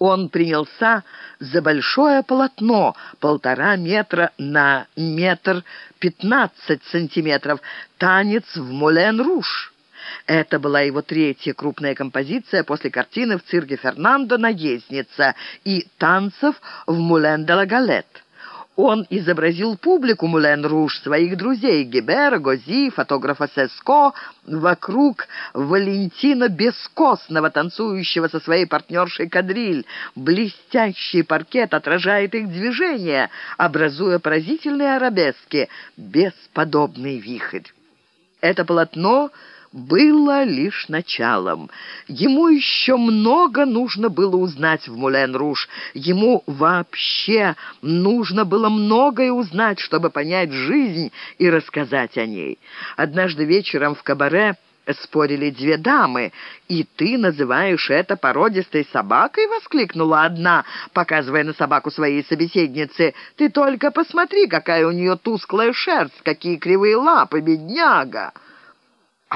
Он принялся за большое полотно, полтора метра на метр пятнадцать сантиметров, танец в Мулен-Руш. Это была его третья крупная композиция после картины в цирке Фернандо «Наездница» и танцев в Мулен-де-ла-Галет. Он изобразил публику Мулен-Руж, своих друзей Гибера, Гози, фотографа Сеско, вокруг Валентина Бескостного, танцующего со своей партнершей Кадриль. Блестящий паркет отражает их движения, образуя поразительные арабески, бесподобный вихрь. Это полотно было лишь началом. Ему еще много нужно было узнать в Мулен-Руж. Ему вообще нужно было многое узнать, чтобы понять жизнь и рассказать о ней. Однажды вечером в кабаре спорили две дамы. «И ты называешь это породистой собакой?» — воскликнула одна, показывая на собаку своей собеседницы. «Ты только посмотри, какая у нее тусклая шерсть, какие кривые лапы, бедняга!»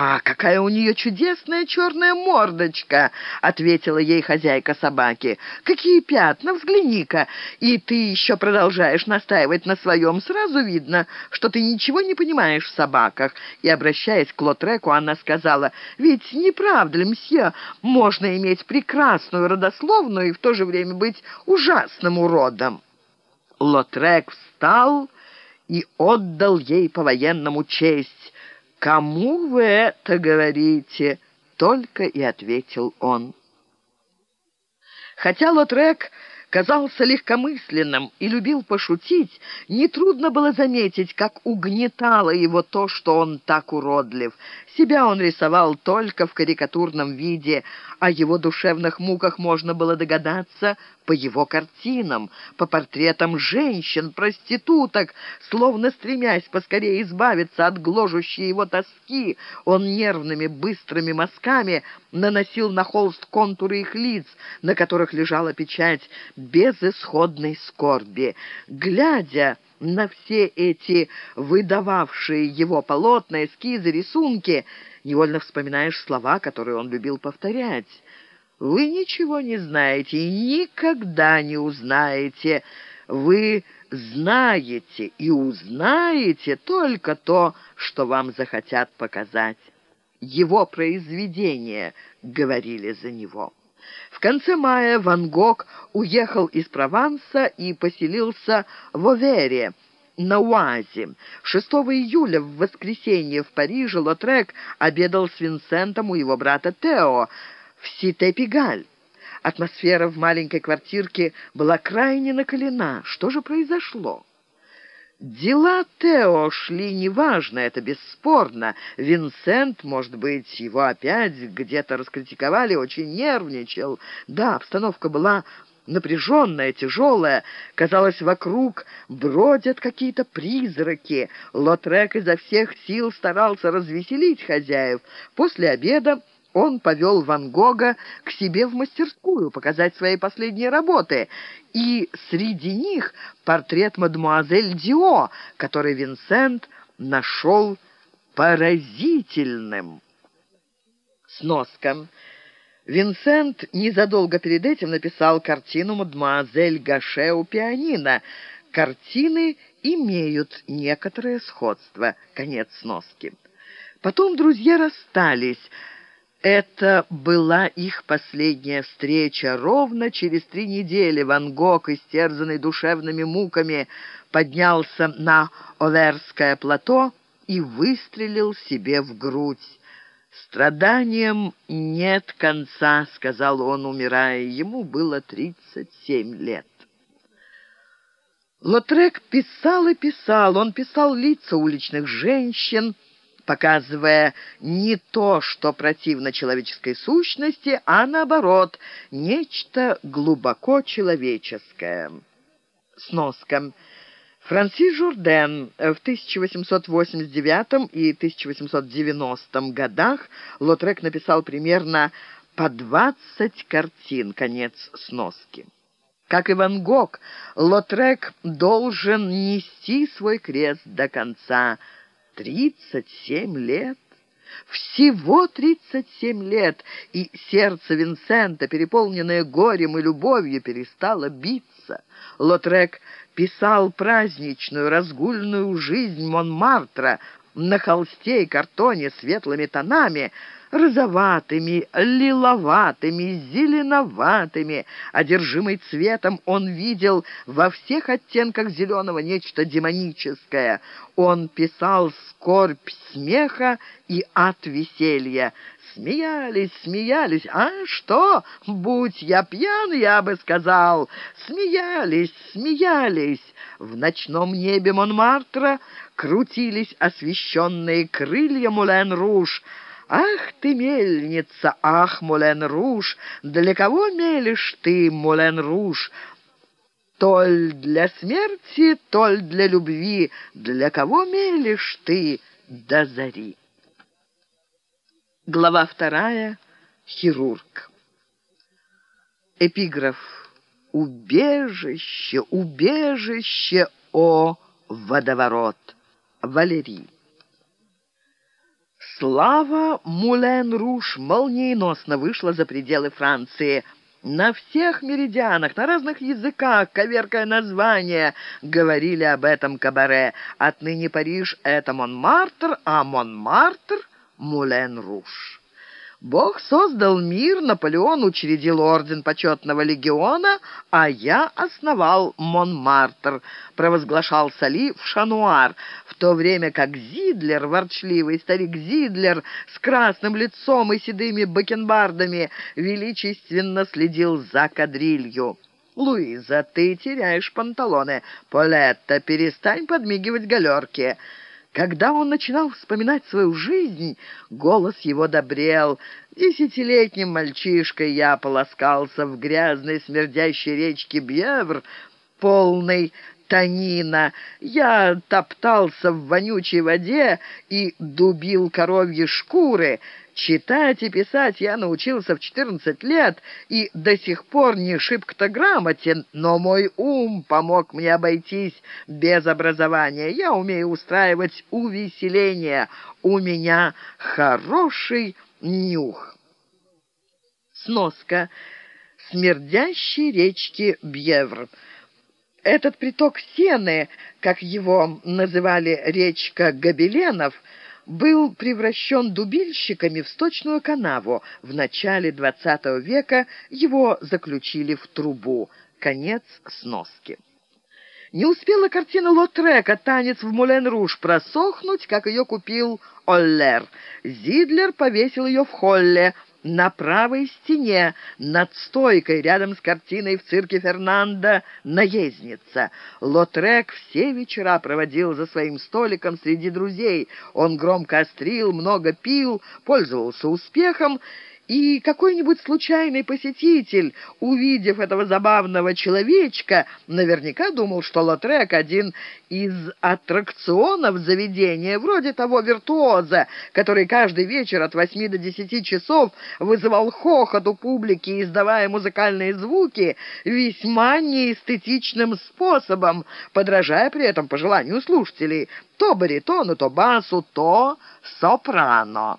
«А какая у нее чудесная черная мордочка!» — ответила ей хозяйка собаки. «Какие пятна! Взгляни-ка! И ты еще продолжаешь настаивать на своем. Сразу видно, что ты ничего не понимаешь в собаках». И, обращаясь к Лотреку, она сказала, «Ведь не правда ли, мсье, можно иметь прекрасную родословную и в то же время быть ужасным уродом?» Лотрек встал и отдал ей по-военному честь. «Кому вы это говорите?» — только и ответил он. Хотя Лотрек казался легкомысленным и любил пошутить, нетрудно было заметить, как угнетало его то, что он так уродлив. Себя он рисовал только в карикатурном виде, о его душевных муках можно было догадаться по его картинам, по портретам женщин, проституток, словно стремясь поскорее избавиться от гложущей его тоски, он нервными быстрыми мазками наносил на холст контуры их лиц, на которых лежала печать безысходной скорби. Глядя на все эти выдававшие его полотна, эскизы, рисунки, невольно вспоминаешь слова, которые он любил повторять. «Вы ничего не знаете и никогда не узнаете. Вы знаете и узнаете только то, что вам захотят показать. Его произведения говорили за него». В конце мая Ван Гог уехал из Прованса и поселился в Овере, на Уазе. 6 июля в воскресенье в Париже Лотрек обедал с Винсентом у его брата Тео в Сите-Пигаль. Атмосфера в маленькой квартирке была крайне накалена. Что же произошло? Дела Тео шли неважно, это бесспорно. Винсент, может быть, его опять где-то раскритиковали, очень нервничал. Да, обстановка была напряженная, тяжелая. Казалось, вокруг бродят какие-то призраки. Лотрек изо всех сил старался развеселить хозяев. После обеда он повел Ван Гога к себе в мастерскую показать свои последние работы, и среди них портрет мадемуазель Дио, который Винсент нашел поразительным. Сноска. Винсент незадолго перед этим написал картину «Мадемуазель Гаше у пианино». Картины имеют некоторое сходство. Конец сноски. Потом друзья расстались – это была их последняя встреча. Ровно через три недели Ван Гог, истерзанный душевными муками, поднялся на Оверское плато и выстрелил себе в грудь. «Страданиям нет конца», — сказал он, умирая. Ему было тридцать семь лет. Лотрек писал и писал. Он писал лица уличных женщин, показывая не то, что противно человеческой сущности, а наоборот, нечто глубоко человеческое. Сноска. Франсис Журден в 1889 и 1890 годах Лотрек написал примерно по 20 картин, конец сноски. Как и Ван Гог, Лотрек должен нести свой крест до конца – Тридцать семь лет? Всего тридцать семь лет, и сердце Винсента, переполненное горем и любовью, перестало биться. Лотрек писал праздничную, разгульную жизнь Монмартра на холсте и картоне светлыми тонами — розоватыми, лиловатыми, зеленоватыми. Одержимый цветом он видел во всех оттенках зеленого нечто демоническое. Он писал скорбь смеха и ад веселья. Смеялись, смеялись. А что? Будь я пьян, я бы сказал. Смеялись, смеялись. В ночном небе Монмартра крутились освещенные крылья Мулен-Руж — «Ах ты, мельница, ах, Мулен-Руж! Для кого мелешь ты, Мулен-Руж?» «Толь для смерти, толь для любви, для кого мелешь ты до зари?» Глава вторая. Хирург. Эпиграф. «Убежище, убежище, о водоворот!» Валерий. Слава Мулен-Руш молниеносно вышла за пределы Франции. На всех меридианах, на разных языках, коверкая названия, говорили об этом кабаре. Отныне Париж — это Монмартр, а Монмартр — Мулен-Руш. Бог создал мир, Наполеон учредил орден почетного легиона, а я основал Монмартр, провозглашал Сали в Шануар, то время как Зидлер, ворчливый старик Зидлер, с красным лицом и седыми бакенбардами, величественно следил за кадрилью. «Луиза, ты теряешь панталоны. Полетта, перестань подмигивать галерке». Когда он начинал вспоминать свою жизнь, голос его добрел. Десятилетним мальчишкой я полоскался в грязной смердящей речке Бьевр, полной танина. Я топтался в вонючей воде и дубил коровьи шкуры. Читать и писать я научился в четырнадцать лет и до сих пор не шибко-то грамотен, но мой ум помог мне обойтись без образования. Я умею устраивать увеселения. У меня хороший нюх. Сноска. Смердящей речки Бьевр. Этот приток Сены, как его называли речка Гобеленов, был превращен дубильщиками в сточную канаву. В начале XX века его заключили в трубу. Конец сноски. Не успела картина Лотрека «Танец в Мулен-Руж» просохнуть, как ее купил Оллер. Зидлер повесил ее в холле, на правой стене, над стойкой, рядом с картиной в цирке Фернандо «Наездница». Лотрек все вечера проводил за своим столиком среди друзей. Он громко острил, много пил, пользовался успехом и какой-нибудь случайный посетитель, увидев этого забавного человечка, наверняка думал, что Лотрек один из аттракционов заведения, вроде того виртуоза, который каждый вечер от восьми до десяти часов вызывал хохот у публики, издавая музыкальные звуки весьма неэстетичным способом, подражая при этом по слушателей то баритону, то басу, то сопрано.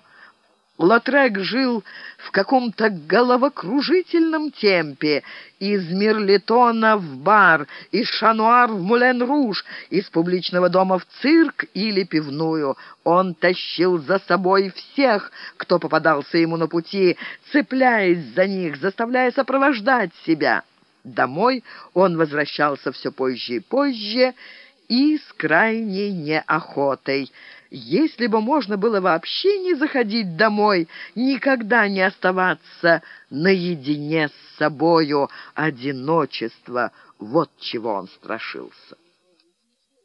Лотрек жил в каком-то головокружительном темпе. Из Мирлетона в бар, из Шануар в Мулен-Руж, из публичного дома в цирк или пивную. Он тащил за собой всех, кто попадался ему на пути, цепляясь за них, заставляя сопровождать себя. Домой он возвращался все позже и позже и с крайней неохотой. Если бы можно было вообще не заходить домой, никогда не оставаться наедине с собою, одиночество, вот чего он страшился.